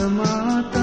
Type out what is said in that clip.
mata